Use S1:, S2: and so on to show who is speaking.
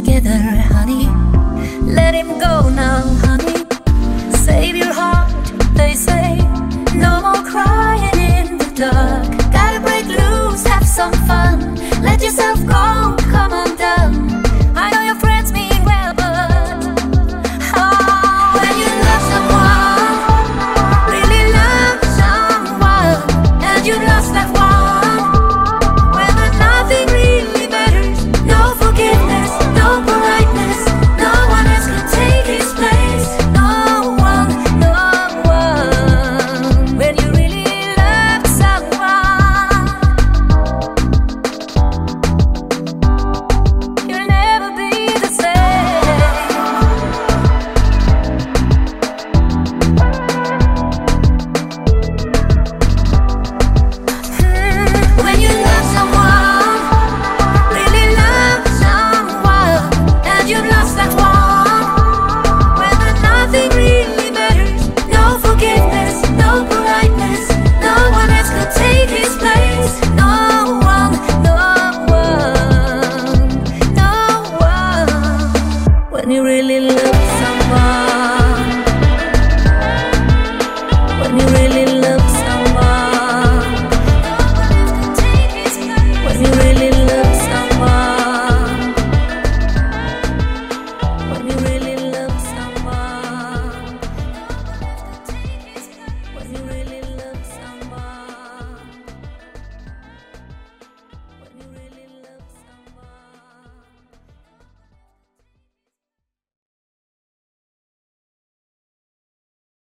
S1: together, honey. Let him go now, honey. Save your heart, they say. No more crying in the dark. Gotta break loose, have some fun. Let yourself go, come undone. really love someone.